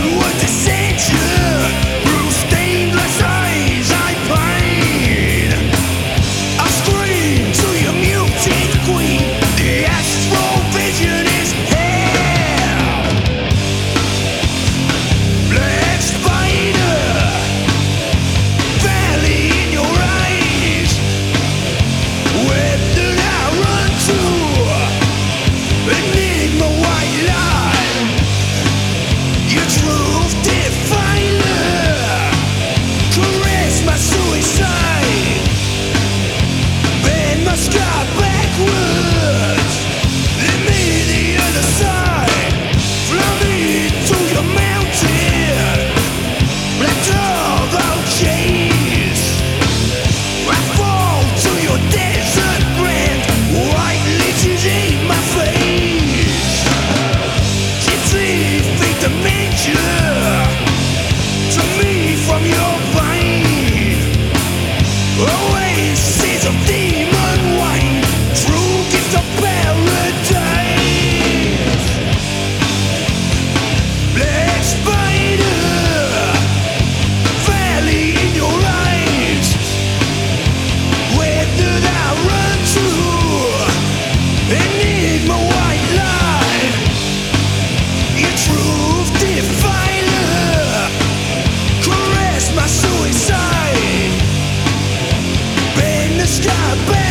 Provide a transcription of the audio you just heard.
would descend you. sky.